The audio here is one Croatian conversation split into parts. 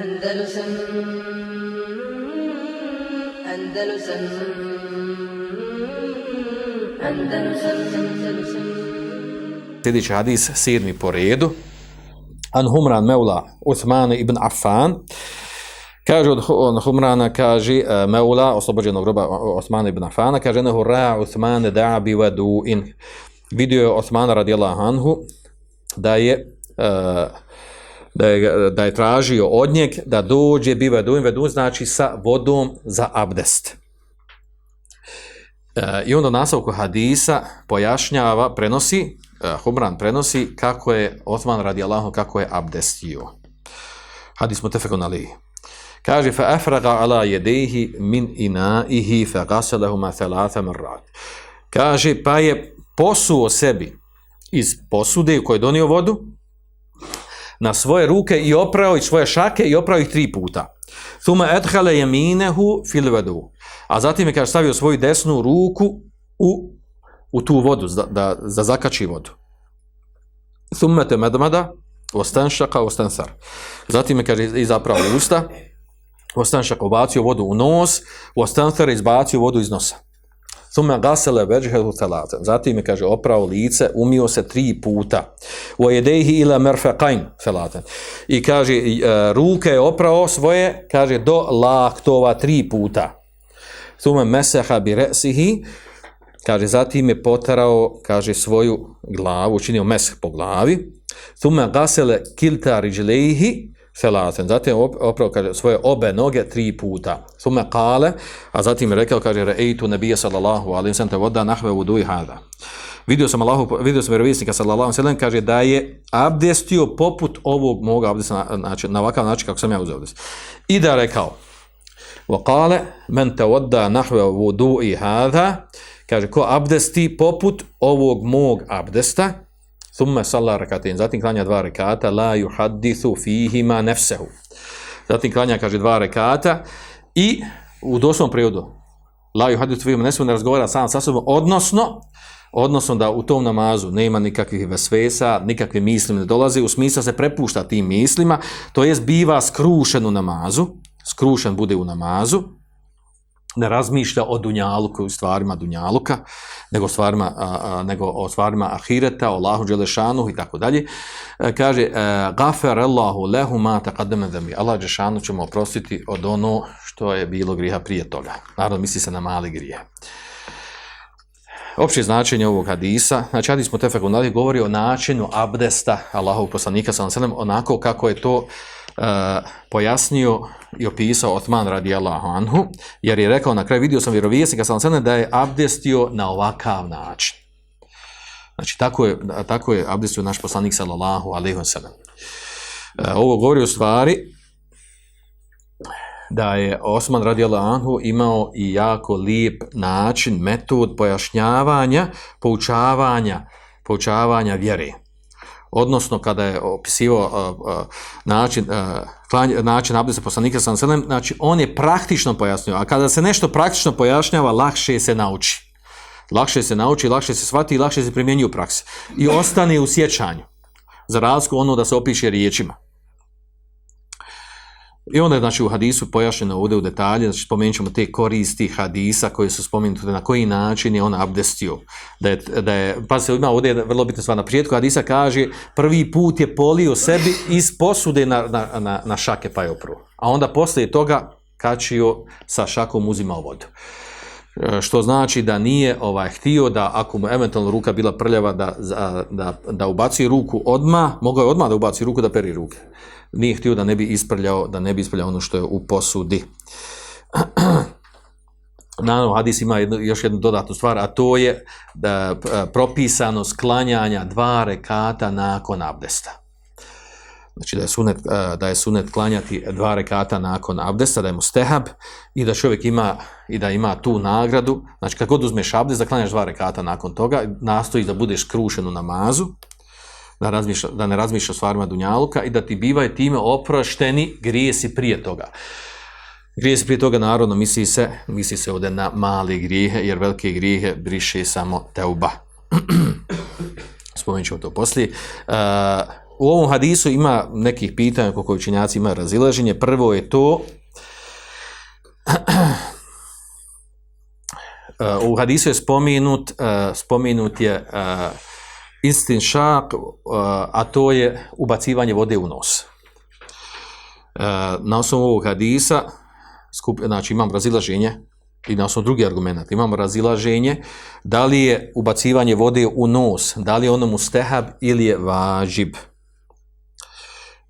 Andalusam Andalusam Andalusam Andalusam Sljedeći hadis, sedmi po redu. An Humran Meula Uthman ibn Affan. Kaže od, Hu- od Humrana, kaže e, Meula, oslobođenog roba Uthmana ibn Affana, kaže nehu ra Uthman da bi in. Vidio je Uthmana radijallahu anhu da je e, da je, da je tražio od njeg da dođe bi veduin, veduin znači sa vodom za abdest. E, I onda u nastavku hadisa pojašnjava, prenosi, e, Humran prenosi kako je Osman radi Allahu, kako je abdestio. Hadis mutefekun alihi. Kaže, fa afraga ala jedehi min inaihi fa gasalahuma thalatha marrat. Kaže, pa je posuo sebi iz posude u kojoj je donio vodu, na svoje ruke i oprao i svoje šake i oprao ih tri puta. Thuma edhale jeminehu fil vedu. A zatim je kaže stavio svoju desnu ruku u, u tu vodu, da, da, da zakači vodu. Thumma te medmada, ostanšaka, ostansar. Zatim je kaže izaprao usta, ostanšaka ubacio vodu u nos, ostansar izbacio vodu iz nosa. Thumma gasele veđhehu talata. Zatim je, kaže, oprao lice, umio se tri puta. U jedehi ila merfeqajn talata. I kaže, e, ruke je oprao svoje, kaže, do laktova tri puta. Thumma meseha bi re'sihi, kaže, zatim je potarao, kaže, svoju glavu, učinio mesh po glavi. Thumma gasele kilta riđlehi Selaten. Zatim op- oprao kaže, svoje obe noge tri puta. Sume kale, a zatim je rekao, kaže, rejtu nebija sallallahu alim sam te voda nahve vuduj hada. Vidio sam Allahu, vidio sam vjerovisnika sallallahu alaihi sallam, kaže da je abdestio poput ovog moga abdesta, na, znači, na ovakav način kako sam ja uzeo abdest. I da je rekao, وقال من تودى نحو وضوء هذا kaže ko abdesti poput ovog mog abdesta thumma salla rakatain. Zatim klanja dva rekata. La yuhaddithu fihima nafsuhu zatim klanja kaže dva rekata i u doslovnom prevodu la yuhaddithu fihima nafsuhu ne razgovara sam sa sobom odnosno odnosno da u tom namazu nema nikakvih vesvesa, nikakve misli ne dolaze, u smislu se prepušta tim mislima, to jest biva skrušen u namazu, skrušen bude u namazu, ne razmišlja o dunjaluku i stvarima dunjaluka, nego, stvarima, a, nego o stvarima ahireta, o Allahu Đelešanu i tako dalje. E, Kaže, gafer Allahu lehu ma taqaddama dhambi. Allah Đelešanu će mu oprostiti od ono što je bilo griha prije toga. Naravno, misli se na mali grije. Opće značenje ovog hadisa, znači hadis Mutefek Unali govori o načinu abdesta Allahovog poslanika sallallahu onako kako je to uh, pojasnio i opisao Otman radijallahu anhu, jer je rekao na kraju vidio sam vjerovijesnika sallallahu da je abdestio na ovakav način. Znači tako je, tako je abdestio naš poslanik sallallahu alejhi ve sellem. Uh, ovo govori o stvari da je Osman radijallahu anhu imao i jako lijep način, metod pojašnjavanja, poučavanja, poučavanja vjere. Odnosno, kada je opisivao uh, uh, način, uh, način abdesta poslanika sam selem, znači on je praktično pojasnio, a kada se nešto praktično pojašnjava, lakše se nauči. Lakše se nauči, lakše se shvati i lakše se primjenjuje u praksi. I ostane u sjećanju. Za razliku ono da se opiše riječima. I onda je znači, u hadisu pojašnjeno ovdje u detalje, znači spomenut ćemo te koristi hadisa koje su spomenute, na koji način je on abdestio. Da je, da je, pa se ima ovdje vrlo bitna stvar, na prijetku hadisa kaže prvi put je polio sebi iz posude na, na, na, na šake pa je opruo. A onda poslije toga kačio sa šakom uzimao vodu. Što znači da nije ovaj htio da ako mu eventualno ruka bila prljava da, da, da ubaci ruku odma, mogao je odmah da ubaci ruku da peri ruke nije htio da ne bi isprljao, da ne bi isprljao ono što je u posudi. Naravno, hadis ima jednu, još jednu dodatnu stvar, a to je da propisano sklanjanja dva rekata nakon abdesta. Znači da je sunet, da je sunet klanjati dva rekata nakon abdesta, da je mu stehab i da čovjek ima i da ima tu nagradu. Znači kad god uzmeš abdest, da klanjaš dva rekata nakon toga, nastoji da budeš skrušen u namazu, da, razmišlja, da ne razmišlja o stvarima Dunjaluka i da ti bivaju time oprošteni grijesi prije toga. Grijesi prije toga, narodno, misli se, misli se ovdje na male grijehe, jer velike grijehe briše samo teuba. Spomenut ćemo to poslije. Uh, u ovom hadisu ima nekih pitanja koliko učenjaci ima razilaženje. Prvo je to u hadisu je spomenut, uh, spomenut je uh, istin šak, a to je ubacivanje vode u nos. Na osnovu ovog hadisa, skup, znači imam razilaženje, i na osnovu drugih argumenta, imamo razilaženje, da li je ubacivanje vode u nos, da li je ono mustehab ili je važib.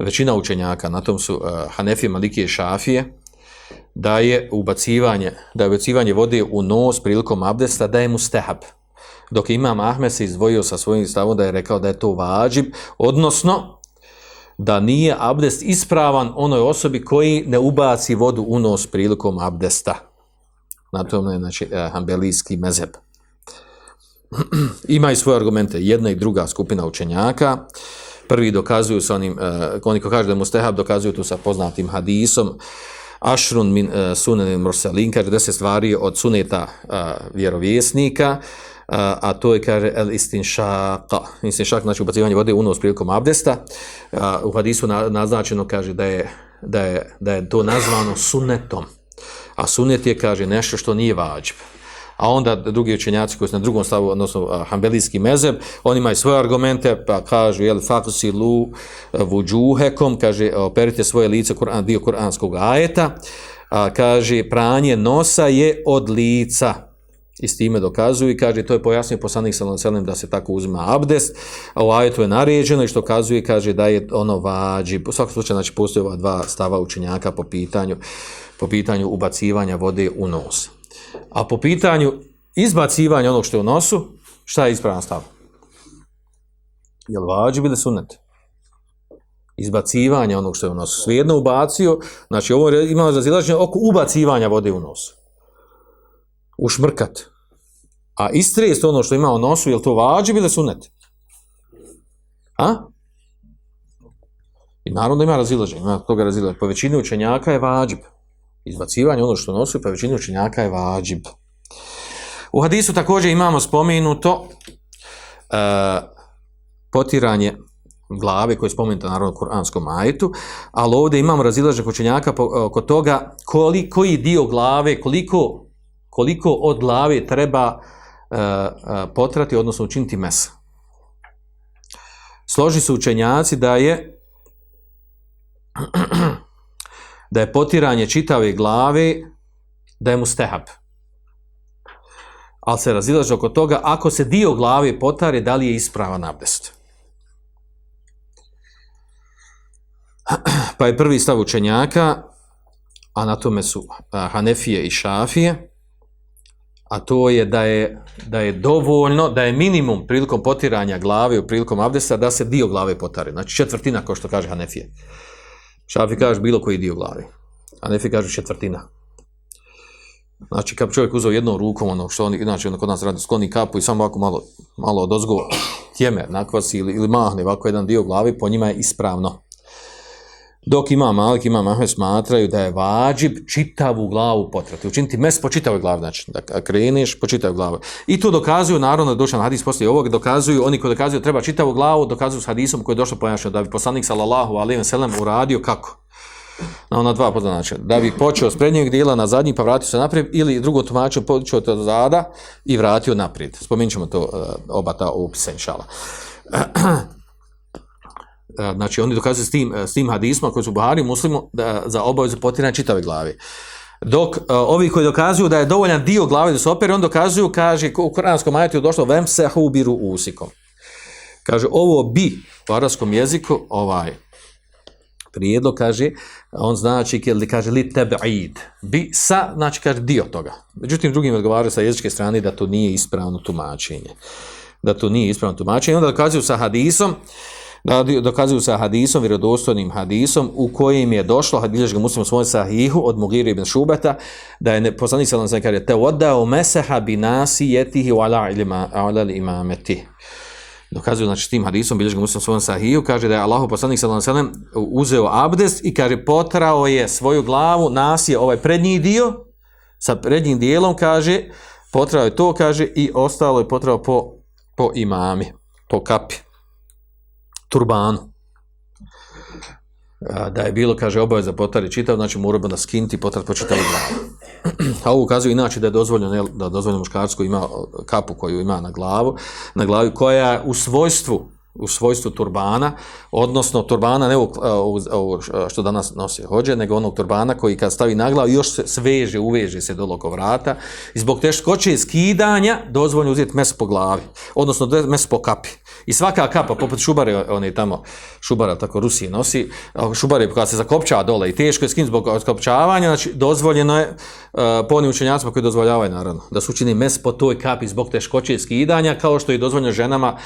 Većina učenjaka, na tom su uh, Hanefije, Malikije Šafije, da je ubacivanje, da je ubacivanje vode u nos prilikom abdesta, da je mu stehab. Dok imam Ahmed se izdvojio sa svojim stavom da je rekao da je to vađib, odnosno da nije abdest ispravan onoj osobi koji ne ubaci vodu u nos prilikom abdesta. Na tome je znači, eh, hambelijski mezeb. Ima i svoje argumente, jedna i druga skupina učenjaka. Prvi dokazuju sa onim, uh, oni ko kaže da mu stehab, dokazuju tu sa poznatim hadisom, Ašrun min uh, e, sunenim mursalin, kaže deset stvari od suneta uh, vjerovjesnika, uh, a to je, kaže, el istinšaka. Istinšak znači ubacivanje vode u nos prilikom abdesta. Uh, u hadisu na, naznačeno kaže da je, da, je, da je to nazvano sunetom. A sunet je, kaže, nešto što nije vađb a onda drugi učenjaci koji su na drugom stavu, odnosno hambelijski mezeb, oni imaju svoje argumente, pa kažu, jel, fakusi lu vuđuhekom, kaže, operite svoje lice, Kur'an, dio kuranskog ajeta, a, kaže, pranje nosa je od lica, i s time dokazuju i kaže to je pojasnio poslanik alejhi da se tako uzima abdest. A u ajetu je naređeno i što kazuje kaže da je ono vađi u svakom slučaju znači postoje ova dva stava učenjaka po pitanju po pitanju ubacivanja vode u nos A po pitanju izbacivanja onog što je u nosu, šta je ispravan stav? Je li vađi ili sunet? Izbacivanje onog što je u nosu. Svijedno ubacio, znači ovo imamo razilaženje oko ubacivanja vode u nosu. Ušmrkat. A istrest ono što ima u nosu, je li to vađi ili sunet? A? I naravno ima razilaženje, ima toga razilaženja. Po većini učenjaka je vađib izbacivanje ono što nosi, pa većinu učenjaka je vađib. U hadisu također imamo spomenuto e, potiranje glave koje je spomenuto naravno u kuranskom ajetu, ali ovdje imamo razilaženje učenjaka oko toga koliko, koji dio glave, koliko, koliko od glave treba e, e, potrati, odnosno učiniti mesa. Složi su učenjaci da je da je potiranje čitave glave, da je mu stehab. Ali se razilaže oko toga, ako se dio glave potare, da li je ispravan abdest. Pa je prvi stav učenjaka, a na tome su Hanefije i Šafije, a to je da je, da je dovoljno, da je minimum prilikom potiranja glave u prilikom abdesta da se dio glave potare. Znači četvrtina, kao što kaže Hanefije. Šafi kaže bilo koji dio glavi, a Nefi kaže četvrtina. Znači, kad čovjek uzeo jednom rukom, ono što oni, znači, ono kod nas radi, skloni kapu i samo ovako malo, malo od ozgova tjeme, nakvasi ili, ili mahne ovako jedan dio glavi, po njima je ispravno. Dok ima Malik, ima Mahmed smatraju da je vađib čitavu glavu potrati. Učiniti mes po čitavoj glavi, znači da kreneš po čitavoj glavi. I to dokazuju, naravno, došao hadis poslije ovog, dokazuju, oni koji dokazuju treba čitavu glavu, dokazuju s hadisom koji je došao pojašnjeno da bi poslanik sallallahu alaihi wa sallam uradio kako? Na ona dva načina. Da bi počeo s prednjeg dijela na zadnji pa vratio se naprijed ili drugo tumačio počeo od zada i vratio naprijed. Spominjemo to uh, oba ta opisa, inšala. E, znači oni dokazuju s tim, e, s tim hadisma koji su Buhari muslimu da, za obavezu potiranja čitave glavi. Dok uh, ovi koji dokazuju da je dovoljan dio glave da se opere, on dokazuju, kaže, u koranskom ajetu je došlo vem se hubiru usikom. Kaže, ovo bi u arabskom jeziku, ovaj prijedlog, kaže, on znači, kaže, li tebe id. Bi sa, znači, kaže, dio toga. Međutim, drugim odgovaraju sa jezičke strane da to nije ispravno tumačenje. Da to nije ispravno tumačenje. Onda dokazuju sa hadisom, dokazuju sa hadisom, vjerodostojnim hadisom, u kojim je došlo, had bilježi ga muslim u svojom sahihu od Mugiri ibn Šubeta, da je poslanik sallam sallam kaže, te odao meseha bi nasi jetihi u ala imameti. Dokazuju, znači, tim hadisom, bilježi ga muslim svojom sahihu, kaže da je Allah poslanik sallam sallam uzeo abdest i kaže, potrao je svoju glavu, nas ovaj prednji dio, sa prednjim dijelom, kaže, potrao je to, kaže, i ostalo je potrao po, po imami, po kapi turbanu. Da je bilo, kaže, obaveza potari čitav, znači mora bi nas skinti i potrat po čitavu glavu. A ovo ukazuje inače da je dozvoljeno, da dozvoljeno muškarsko ima kapu koju ima na glavu, na glavi koja u svojstvu u svojstvu turbana, odnosno turbana ne ovo što danas nosi hođe, nego onog turbana koji kad stavi na glavu još se sveže, uveže se do oko vrata i zbog teškoće skidanja dozvoljno uzeti meso po glavi, odnosno meso po kapi. I svaka kapa, poput šubare, oni tamo, šubara tako Rusije nosi, šubare kada se zakopčava dole i teško je skinuti zbog zakopčavanja, znači dozvoljeno je uh, po onim učenjacima koji dozvoljavaju naravno, da se učini mes po toj kapi zbog teškoće skidanja, kao što je dozvoljeno ženama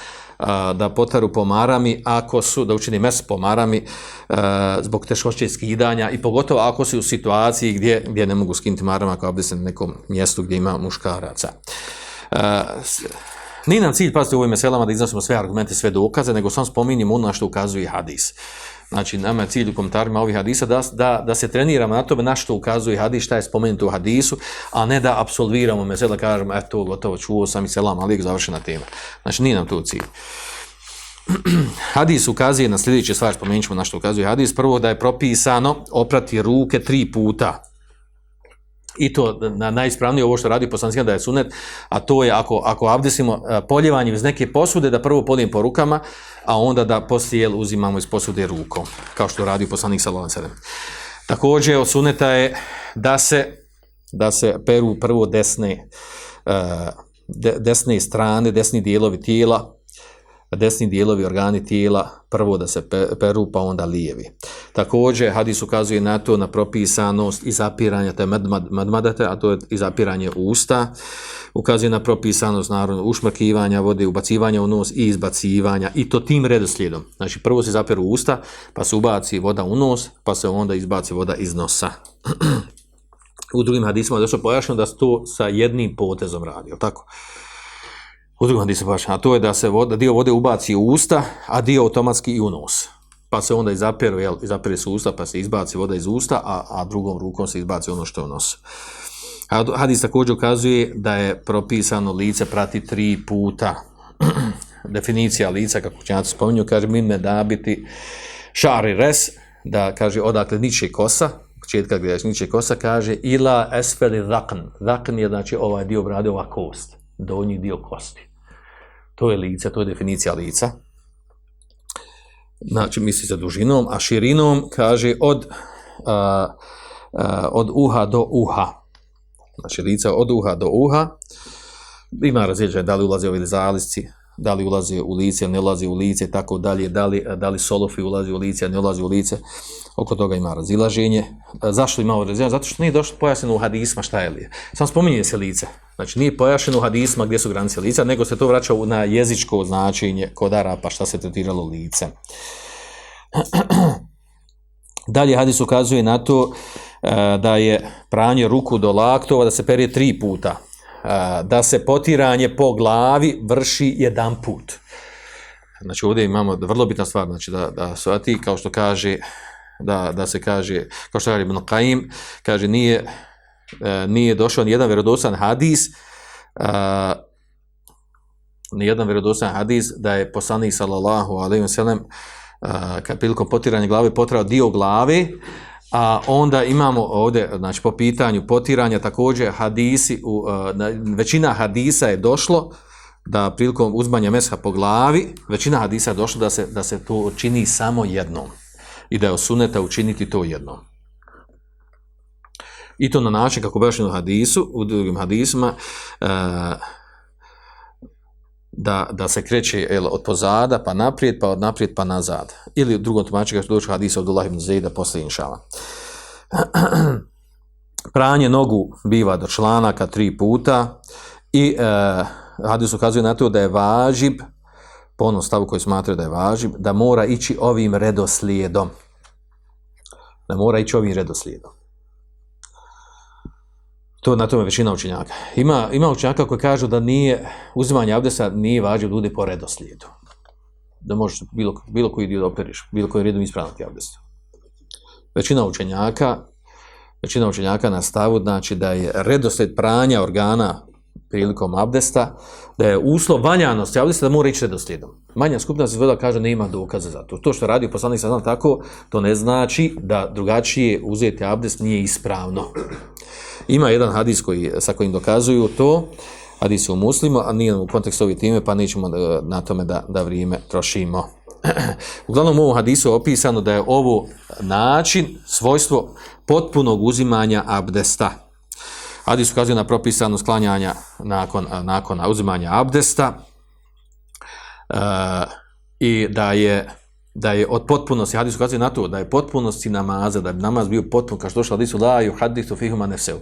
da potaru po marami ako su, da učini mes po marami zbog teškoće skidanja i pogotovo ako su u situaciji gdje, gdje ne mogu skinuti marama ako abdese na nekom mjestu gdje ima muškaraca. Nije nam cilj, pazite, u ovim meselama da iznosimo sve argumente, sve dokaze, nego sam spominjemo ono što ukazuje hadis. Znači, nama je cilj u komentarima ovih hadisa da, da, da se treniramo na tome na što ukazuje hadis, šta je spomenuto u hadisu, a ne da absolviramo mesela, kažemo, eto, gotovo, čuo sam i selam, ali završena tema. Znači, nije nam to cilj. Hadis ukazuje na sljedeće stvari, spomenut ćemo na što ukazuje hadis. Prvo da je propisano oprati ruke tri puta i to na najispravnije ovo što radi poslanik da je sunet, a to je ako, ako abdesimo e, poljevanje iz neke posude, da prvo polijem po rukama, a onda da poslije uzimamo iz posude rukom, kao što radi poslanik sallallahu alejhi Također od suneta je da se, da se peru prvo desne, e, desne strane, desni dijelovi tijela, desni dijelovi organi tijela, prvo da se peru, pa onda lijevi. Također, hadis ukazuje na to, na propisanost zapiranja te madmadate, a to je zapiranje usta, ukazuje na propisanost naravno ušmrkivanja vode, ubacivanja u nos i izbacivanja, i to tim redoslijedom. Znači, prvo se zapiru usta, pa se ubaci voda u nos, pa se onda izbaci voda iz nosa. u drugim hadisima je došlo pojašnjeno da se to sa jednim potezom radi, tako? U drugom hadisu a to je da se voda, dio vode ubaci u usta, a dio automatski i u nos. Pa se onda izaperu, jel, izapere se usta, pa se izbaci voda iz usta, a, a drugom rukom se izbaci ono što je u nosu. Hadis također ukazuje da je propisano lice prati tri puta. Definicija lica, kako učenjaci spominju, kaže mi da biti šari res, da kaže odakle niče kosa, početka gdje niče kosa, kaže ila esfeli zakn. Zakn je znači ovaj dio brade, ova kost donji dio kosti. To je lice, to je definicija lica. Znači, misli se dužinom, a širinom kaže od, a, a, od uha do uha. Znači, lice od uha do uha. Ima različaj da li ulaze ovi zalisci, da li ulazi u lice, ne ulazi u lice, tako dalje, da li, da li solofi ulazi u lice, ne ulazi u lice. Oko toga ima razilaženje. Zašto ima razilaženje? Zato što nije došlo pojasneno u hadisma šta je li. Samo spominje se lice. Znači nije pojašeno u hadisma gdje su granice lica, nego se to vraća na jezičko značenje kod Arapa šta se tretiralo lice. Dalje hadis ukazuje na to e, da je pranje ruku do laktova da se perije tri puta. Da se potiranje po glavi vrši jedan put. Znači ovdje imamo vrlo bitna stvar, znači da, da shvati kao što kaže da, da se kaže, kao što kaže Ibn Qaim, kaže nije e, nije došao ni jedan vjerodostan hadis, ni jedan vjerodostan hadis da je poslanik sallallahu alejhi ve sellem kad prilikom potiranja glave potrao dio glave, a onda imamo ovdje, znači po pitanju potiranja također hadisi, u, uh, većina hadisa je došlo da prilikom uzmanja meska po glavi, većina hadisa je došlo da se, da se to čini samo jednom i da je osuneta učiniti to jednom. I to na način kako baš hadisu, u drugim hadisima, uh, da, da se kreće jel, od pozada pa naprijed, pa od naprijed pa nazad. Ili u drugom tumačenju što dođe hadisa od Ullah ibn Zejda poslije inšala. Pranje nogu biva do članaka tri puta i e, hadis ukazuje na to da je važib, po onom stavu koji smatraju da je važib, da mora ići ovim redoslijedom. Da mora ići ovim redoslijedom. To na tome većina učenjaka. Ima, ima učenjaka koji kažu da nije uzimanje abdesa nije važno ljudi po redoslijedu. Da možeš bilo, bilo koji dio operiš, bilo koji redom ispraviti abdest. Većina učenjaka većina učenjaka na stavu znači da je redoslijed pranja organa prilikom abdesta, da je uslov valjanosti abdesta da mora ići redoslijedom. Manja skupina se zvela kaže nema dokaza za to. To što radi poslanik sa tako, to ne znači da drugačije uzeti abdest nije ispravno. Ima jedan hadis koji, sa kojim dokazuju to, hadis u muslimu, a nije u kontekstu ove time, pa nećemo da- na tome da, da vrijeme trošimo. Uglavnom u ovom hadisu je opisano da je ovo način, svojstvo potpunog uzimanja abdesta. Hadis ukazuje na propisano sklanjanja nakon, nakon uzimanja abdesta e, i da je da je od potpunosti, hadis ukazuje na to, da je potpunosti namaza, da bi namaz bio potpun, kao što došlo hadisu, la ju hadisu fihuma nefseu.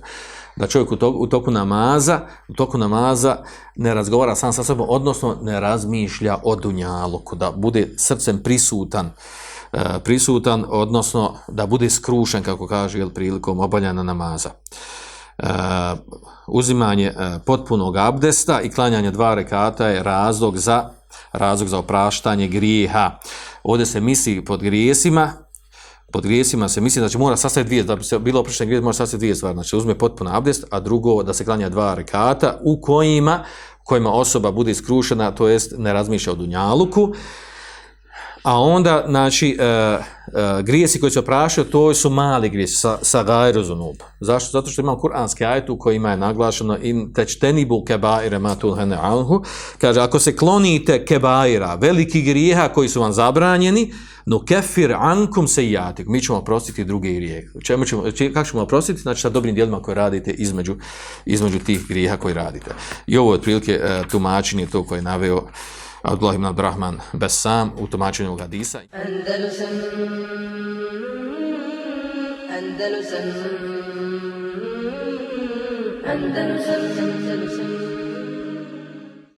Da čovjek u toku, u toku namaza, u toku namaza ne razgovara sam sa sobom, odnosno ne razmišlja o dunjaluku, da bude srcem prisutan, e, prisutan, odnosno da bude skrušen, kako kaže, jel, prilikom obavljanja namaza. E, uzimanje e, potpunog abdesta i klanjanje dva rekata je razlog za razlog za opraštanje grijeha. Ovdje se misli pod grijesima, pod grijesima se misli će mora sastaviti dvije, da bi se bilo oprošteno grijeh mora sastaviti dvije stvari. Znači uzme potpun abdest, a drugo da se klanja dva rekata u kojima, kojima osoba bude iskrušena, to jest ne razmišlja o dunjaluku, a onda, znači, e, e, grijesi koji se oprašaju, to su mali grijesi, sa, sa gajru zunub. Zašto? Zato što imamo kuranski ajet u kojima je naglašeno in tečtenibu kebaire matul hene anhu. Kaže, ako se klonite kebaira, veliki grijeha koji su vam zabranjeni, no kefir ankum se jatik. Mi ćemo oprostiti druge grijehe. Čemu ćemo, či- kako ćemo oprostiti? Znači sa dobrim djelima koje radite između, između tih grijeha koji radite. I ovo je otprilike e, tumačenje to koje je naveo Abdullah ibn Abdurrahman Bessam u tumačenju hadisa. Andalusam Andalusam Andalusam